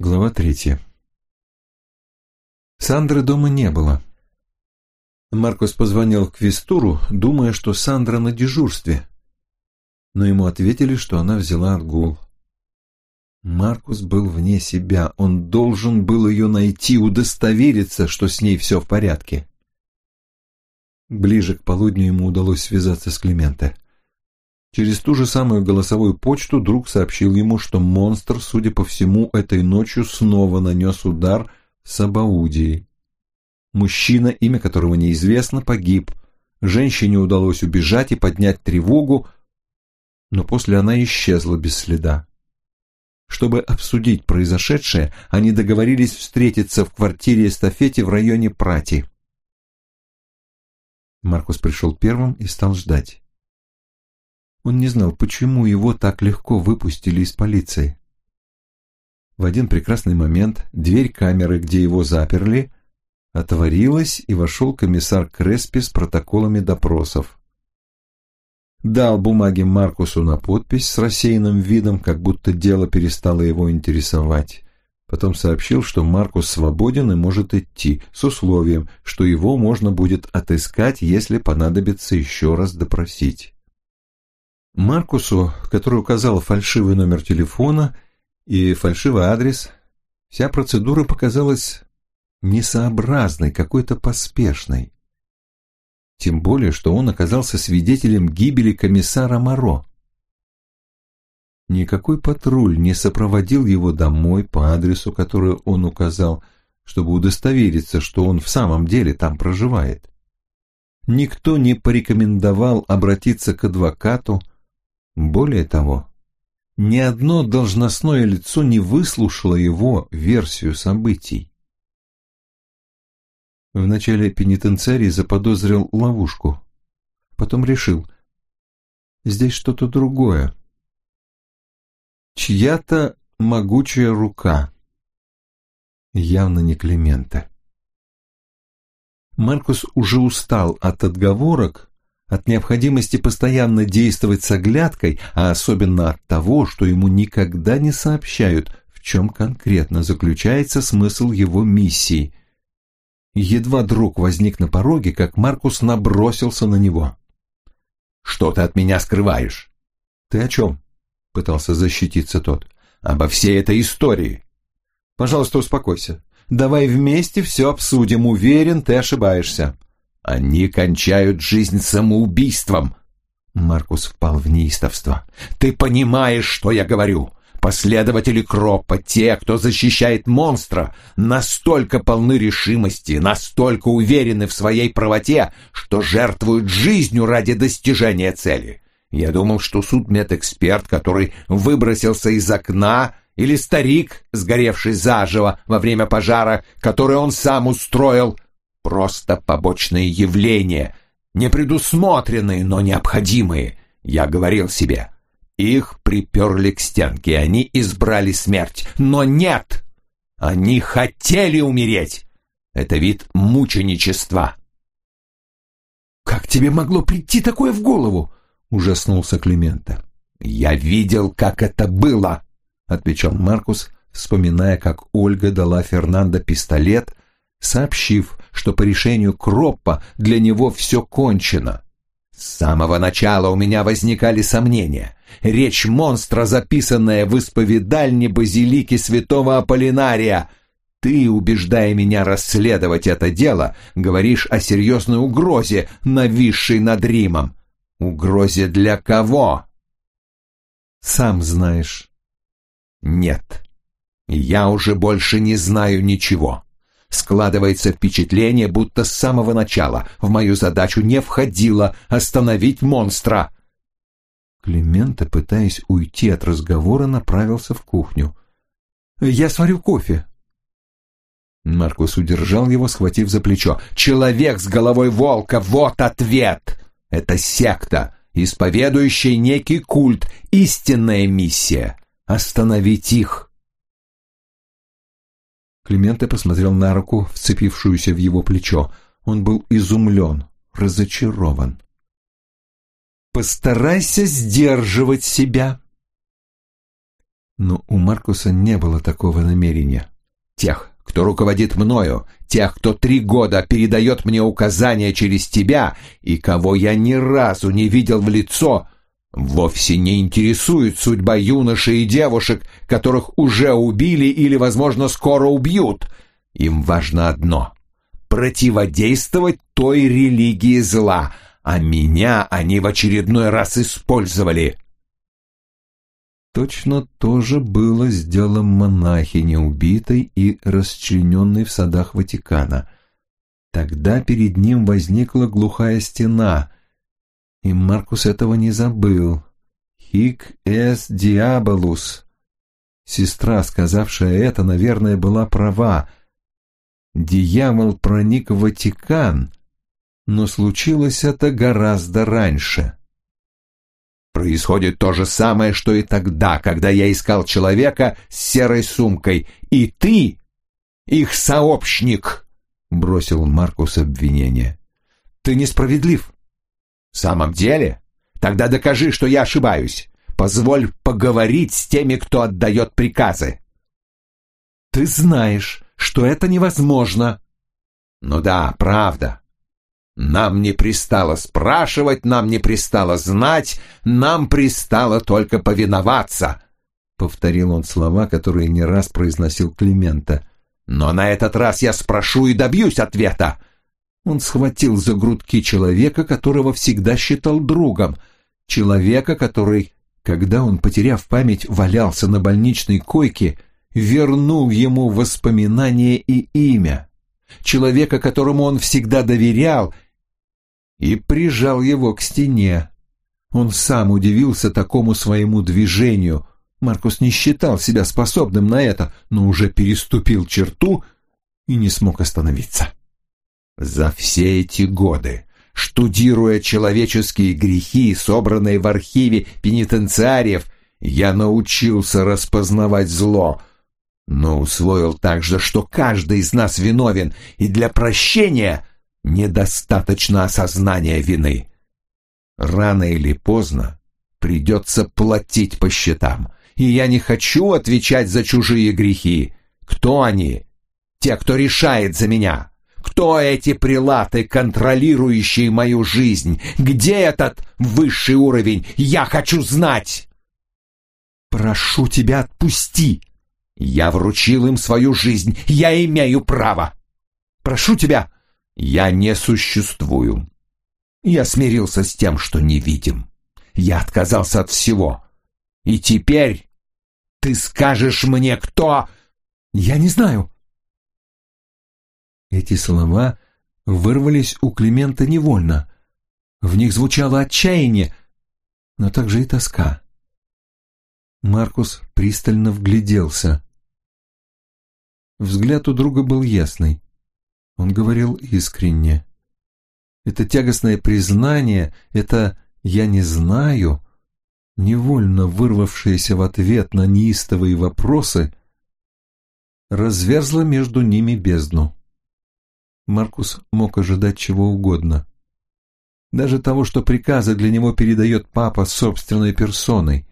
Глава третья. Сандры дома не было. Маркус позвонил к Вестуру, думая, что Сандра на дежурстве, но ему ответили, что она взяла отгул. Маркус был вне себя, он должен был ее найти, удостовериться, что с ней все в порядке. Ближе к полудню ему удалось связаться с Клименте. Через ту же самую голосовую почту друг сообщил ему, что монстр, судя по всему, этой ночью снова нанес удар Сабаудии. Мужчина, имя которого неизвестно, погиб. Женщине удалось убежать и поднять тревогу, но после она исчезла без следа. Чтобы обсудить произошедшее, они договорились встретиться в квартире эстафете в районе Прати. Маркус пришел первым и стал ждать. Он не знал, почему его так легко выпустили из полиции. В один прекрасный момент дверь камеры, где его заперли, отворилась, и вошел комиссар Креспи с протоколами допросов. Дал бумаги Маркусу на подпись с рассеянным видом, как будто дело перестало его интересовать. Потом сообщил, что Маркус свободен и может идти, с условием, что его можно будет отыскать, если понадобится еще раз допросить. Маркусу, который указал фальшивый номер телефона и фальшивый адрес, вся процедура показалась несообразной, какой-то поспешной. Тем более, что он оказался свидетелем гибели комиссара Моро. Никакой патруль не сопроводил его домой по адресу, который он указал, чтобы удостовериться, что он в самом деле там проживает. Никто не порекомендовал обратиться к адвокату, более того, ни одно должностное лицо не выслушало его версию событий. Вначале пенитенциарий заподозрил ловушку, потом решил, здесь что-то другое. Чья-то могучая рука, явно не Климента. Маркус уже устал от отговорок, от необходимости постоянно действовать с оглядкой, а особенно от того, что ему никогда не сообщают, в чем конкретно заключается смысл его миссии. Едва друг возник на пороге, как Маркус набросился на него. «Что ты от меня скрываешь?» «Ты о чем?» — пытался защититься тот. «Обо всей этой истории». «Пожалуйста, успокойся. Давай вместе все обсудим. Уверен, ты ошибаешься». Они кончают жизнь самоубийством. Маркус впал в неистовство. Ты понимаешь, что я говорю? Последователи Кроппа, те, кто защищает монстра, настолько полны решимости, настолько уверены в своей правоте, что жертвуют жизнью ради достижения цели. Я думал, что судмедэксперт, который выбросился из окна, или старик, сгоревший заживо во время пожара, который он сам устроил, просто побочные явления, непредусмотренные, но необходимые. Я говорил себе, их приперли к стенке, они избрали смерть. Но нет! Они хотели умереть! Это вид мученичества. «Как тебе могло прийти такое в голову?» — ужаснулся Климента. «Я видел, как это было», — отвечал Маркус, вспоминая, как Ольга дала Фернандо пистолет, сообщив, что по решению Кроппа для него все кончено. С самого начала у меня возникали сомнения. Речь монстра, записанная в исповедальне базилики святого Аполлинария. Ты, убеждая меня расследовать это дело, говоришь о серьезной угрозе, нависшей над Римом. Угрозе для кого? Сам знаешь. Нет, я уже больше не знаю ничего. Складывается впечатление, будто с самого начала в мою задачу не входило остановить монстра. Климента, пытаясь уйти от разговора, направился в кухню. «Я сварю кофе». Маркус удержал его, схватив за плечо. «Человек с головой волка! Вот ответ! Это секта, исповедующая некий культ, истинная миссия — остановить их!» Клименте посмотрел на руку, вцепившуюся в его плечо. Он был изумлен, разочарован. «Постарайся сдерживать себя». Но у Маркуса не было такого намерения. «Тех, кто руководит мною, тех, кто три года передает мне указания через тебя и кого я ни разу не видел в лицо, вовсе не интересует судьба юношей и девушек, которых уже убили или, возможно, скоро убьют. Им важно одно — противодействовать той религии зла, а меня они в очередной раз использовали». Точно то же было с делом монахини, убитой и расчлененной в садах Ватикана. Тогда перед ним возникла глухая стена, и Маркус этого не забыл. «Хик эс диаболус». Сестра, сказавшая это, наверное, была права. Дьявол проник в Ватикан, но случилось это гораздо раньше. Происходит то же самое, что и тогда, когда я искал человека с серой сумкой. И ты, их сообщник, — бросил Маркус обвинение. Ты несправедлив. В самом деле? Тогда докажи, что я ошибаюсь. Позволь поговорить с теми, кто отдает приказы. Ты знаешь, что это невозможно. Ну да, правда. Нам не пристало спрашивать, нам не пристало знать, нам пристало только повиноваться, — повторил он слова, которые не раз произносил Климента. Но на этот раз я спрошу и добьюсь ответа. Он схватил за грудки человека, которого всегда считал другом, человека, который, когда он, потеряв память, валялся на больничной койке, вернул ему воспоминания и имя, человека, которому он всегда доверял — и прижал его к стене. Он сам удивился такому своему движению. Маркус не считал себя способным на это, но уже переступил черту и не смог остановиться. За все эти годы, штудируя человеческие грехи, собранные в архиве пенитенциариев, я научился распознавать зло, но усвоил также, что каждый из нас виновен, и для прощения недостаточно осознания вины. Рано или поздно придется платить по счетам, и я не хочу отвечать за чужие грехи. Кто они? Те, кто решает за меня. Кто эти прилаты, контролирующие мою жизнь? Где этот высший уровень? Я хочу знать! Прошу тебя, отпусти! Я вручил им свою жизнь, я имею право. Прошу тебя, я не существую. Я смирился с тем, что не видим. Я отказался от всего. И теперь ты скажешь мне, кто... Я не знаю. Эти слова вырвались у Климента невольно. В них звучало отчаяние, но также и тоска. Маркус пристально вгляделся. Взгляд у друга был ясный. Он говорил искренне. Это тягостное признание, это «я не знаю», невольно вырвавшееся в ответ на неистовые вопросы, разверзло между ними бездну. Маркус мог ожидать чего угодно. Даже того, что приказы для него передает папа собственной персоной.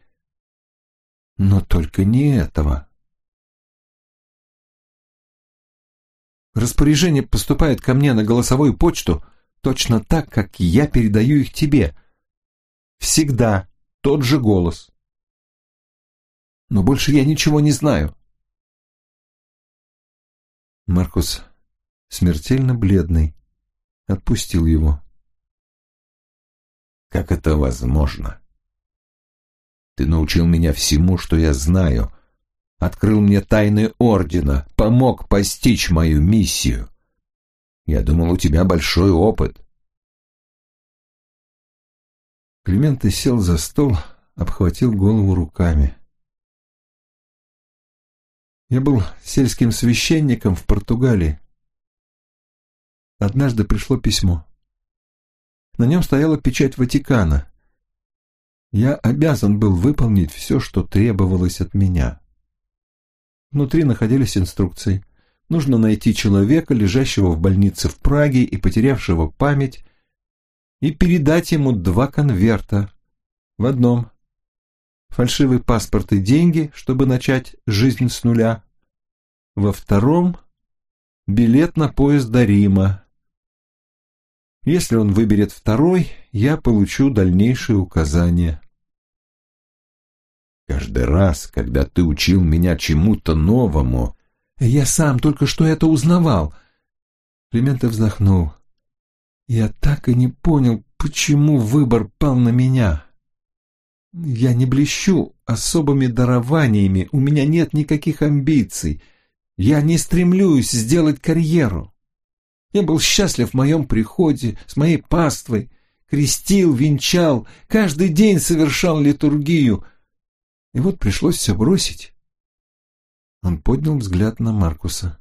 Но только не этого. Распоряжение поступает ко мне на голосовую почту точно так, как я передаю их тебе. Всегда тот же голос. Но больше я ничего не знаю. Маркус, смертельно бледный, отпустил его. Как это возможно? Ты научил меня всему, что я знаю, открыл мне тайны Ордена, помог постичь мою миссию. Я думал, у тебя большой опыт. Клименто сел за стол, обхватил голову руками. Я был сельским священником в Португалии. Однажды пришло письмо. На нем стояла печать Ватикана. Я обязан был выполнить все, что требовалось от меня. Внутри находились инструкции. Нужно найти человека, лежащего в больнице в Праге и потерявшего память, и передать ему два конверта. В одном фальшивый паспорт и деньги, чтобы начать жизнь с нуля. Во втором – билет на поезд до Рима. Если он выберет второй, я получу дальнейшие указания. Каждый раз, когда ты учил меня чему-то новому... Я сам только что это узнавал. Климента вздохнул. Я так и не понял, почему выбор пал на меня. Я не блещу особыми дарованиями, у меня нет никаких амбиций. Я не стремлюсь сделать карьеру. Я был счастлив в моем приходе, с моей паствой, крестил, венчал, каждый день совершал литургию. И вот пришлось все бросить. Он поднял взгляд на Маркуса.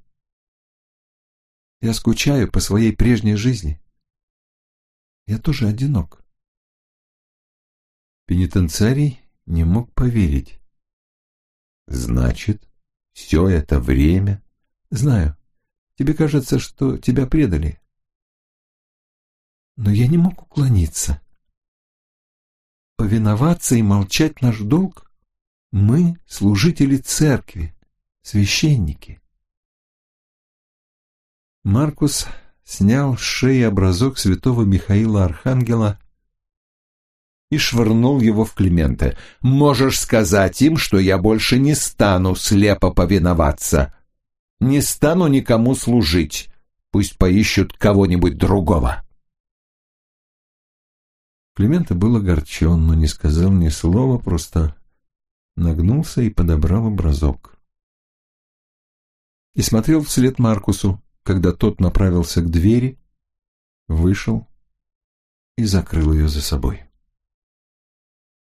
Я скучаю по своей прежней жизни. Я тоже одинок. Пенитенциарий не мог поверить. Значит, все это время... Знаю, тебе кажется, что тебя предали. Но я не мог уклониться. Повиноваться и молчать наш долг. Мы служители церкви, священники. Маркус снял с шеи образок святого Михаила Архангела и швырнул его в Климента. «Можешь сказать им, что я больше не стану слепо повиноваться. Не стану никому служить. Пусть поищут кого-нибудь другого». Климента был огорчен, но не сказал ни слова, просто нагнулся и подобрал образок. И смотрел вслед Маркусу, когда тот направился к двери, вышел и закрыл ее за собой.